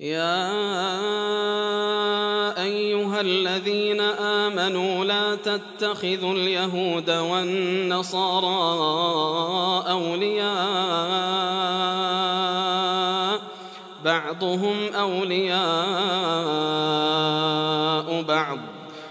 يا أيها الذين آمنوا لا تتخذوا اليهود والنصارى أولياء بعضهم أولياء